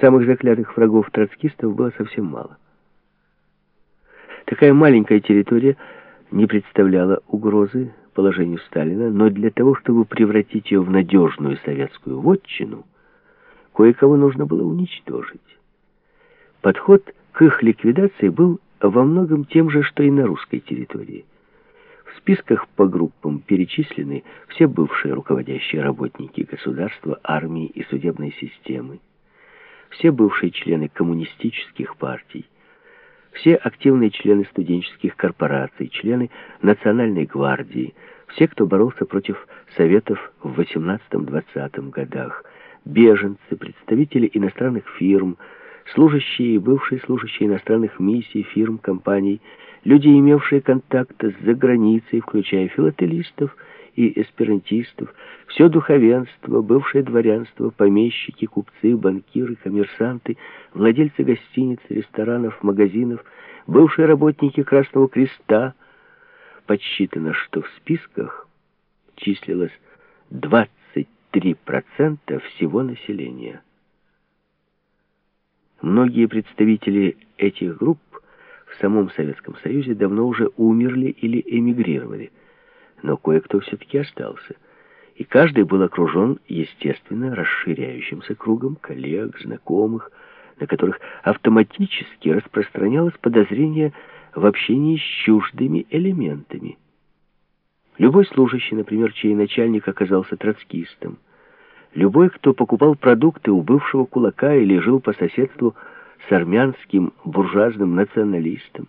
Самых заклятых врагов троцкистов было совсем мало. Такая маленькая территория не представляла угрозы положению Сталина, но для того, чтобы превратить ее в надежную советскую вотчину, кое-кого нужно было уничтожить. Подход к их ликвидации был во многом тем же, что и на русской территории. В списках по группам перечислены все бывшие руководящие работники государства, армии и судебной системы, все бывшие члены коммунистических партий, все активные члены студенческих корпораций, члены Национальной гвардии, все, кто боролся против Советов в 18-20 годах, беженцы, представители иностранных фирм, служащие и бывшие служащие иностранных миссий, фирм, компаний, люди, имевшие контакты с заграницей, включая филателистов и эсперантистов, все духовенство, бывшее дворянство, помещики, купцы, банкиры, коммерсанты, владельцы гостиниц, ресторанов, магазинов, бывшие работники Красного Креста. Подсчитано, что в списках числилось 23% всего населения. Многие представители этих групп в самом Советском Союзе давно уже умерли или эмигрировали, но кое-кто все-таки остался. И каждый был окружен, естественно, расширяющимся кругом коллег, знакомых, на которых автоматически распространялось подозрение в общении с чуждыми элементами. Любой служащий, например, чей начальник оказался троцкистом, Любой, кто покупал продукты у бывшего кулака или жил по соседству с армянским буржуазным националистом.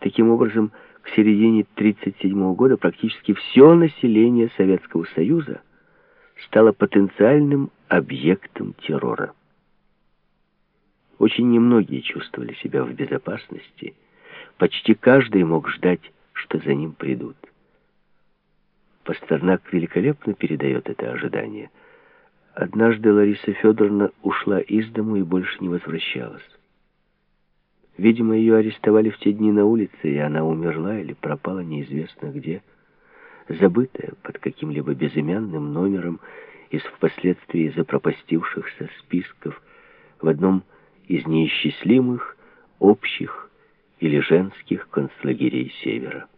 Таким образом, к середине 1937 года практически все население Советского Союза стало потенциальным объектом террора. Очень немногие чувствовали себя в безопасности. Почти каждый мог ждать, что за ним придут. Пастернак великолепно передает это ожидание. Однажды Лариса Федоровна ушла из дому и больше не возвращалась. Видимо, ее арестовали в те дни на улице, и она умерла или пропала неизвестно где, забытая под каким-либо безымянным номером из впоследствии запропастившихся списков в одном из неисчислимых общих или женских концлагерей Севера.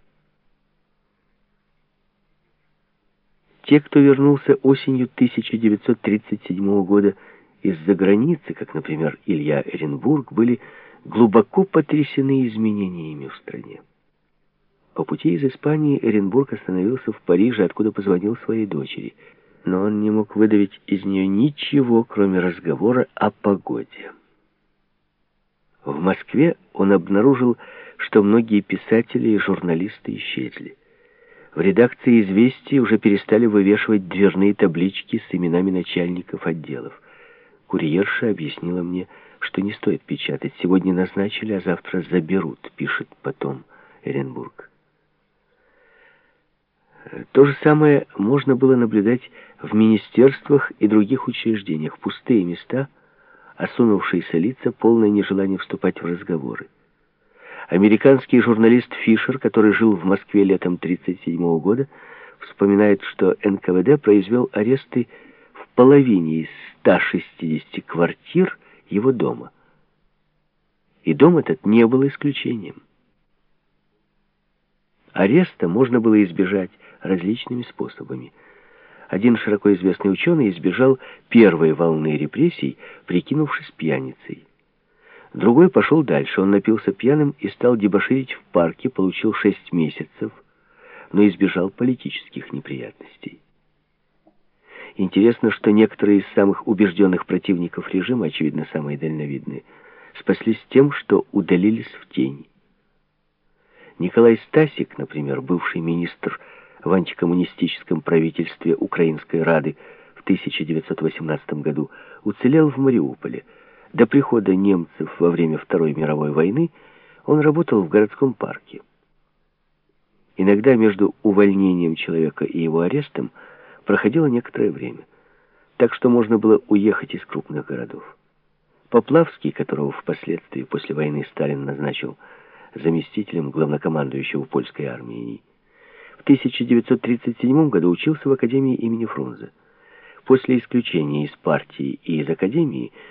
Те, кто вернулся осенью 1937 года из-за границы, как, например, Илья Эренбург, были глубоко потрясены изменениями в стране. По пути из Испании Эренбург остановился в Париже, откуда позвонил своей дочери. Но он не мог выдавить из нее ничего, кроме разговора о погоде. В Москве он обнаружил, что многие писатели и журналисты исчезли. В редакции «Известий» уже перестали вывешивать дверные таблички с именами начальников отделов. Курьерша объяснила мне, что не стоит печатать. Сегодня назначили, а завтра заберут, пишет потом Эренбург. То же самое можно было наблюдать в министерствах и других учреждениях. Пустые места, осунувшиеся лица, полное нежелание вступать в разговоры. Американский журналист Фишер, который жил в Москве летом 1937 года, вспоминает, что НКВД произвел аресты в половине из 160 квартир его дома. И дом этот не был исключением. Ареста можно было избежать различными способами. Один широко известный ученый избежал первой волны репрессий, прикинувшись пьяницей. Другой пошел дальше. Он напился пьяным и стал дебоширить в парке, получил шесть месяцев, но избежал политических неприятностей. Интересно, что некоторые из самых убежденных противников режима, очевидно, самые дальновидные, спаслись тем, что удалились в тень. Николай Стасик, например, бывший министр в антикоммунистическом правительстве Украинской Рады в 1918 году, уцелел в Мариуполе – до прихода немцев во время Второй мировой войны он работал в городском парке. Иногда между увольнением человека и его арестом проходило некоторое время, так что можно было уехать из крупных городов. Поплавский, которого впоследствии после войны Сталин назначил заместителем главнокомандующего польской армии, в 1937 году учился в Академии имени Фрунзе. После исключения из партии и из академии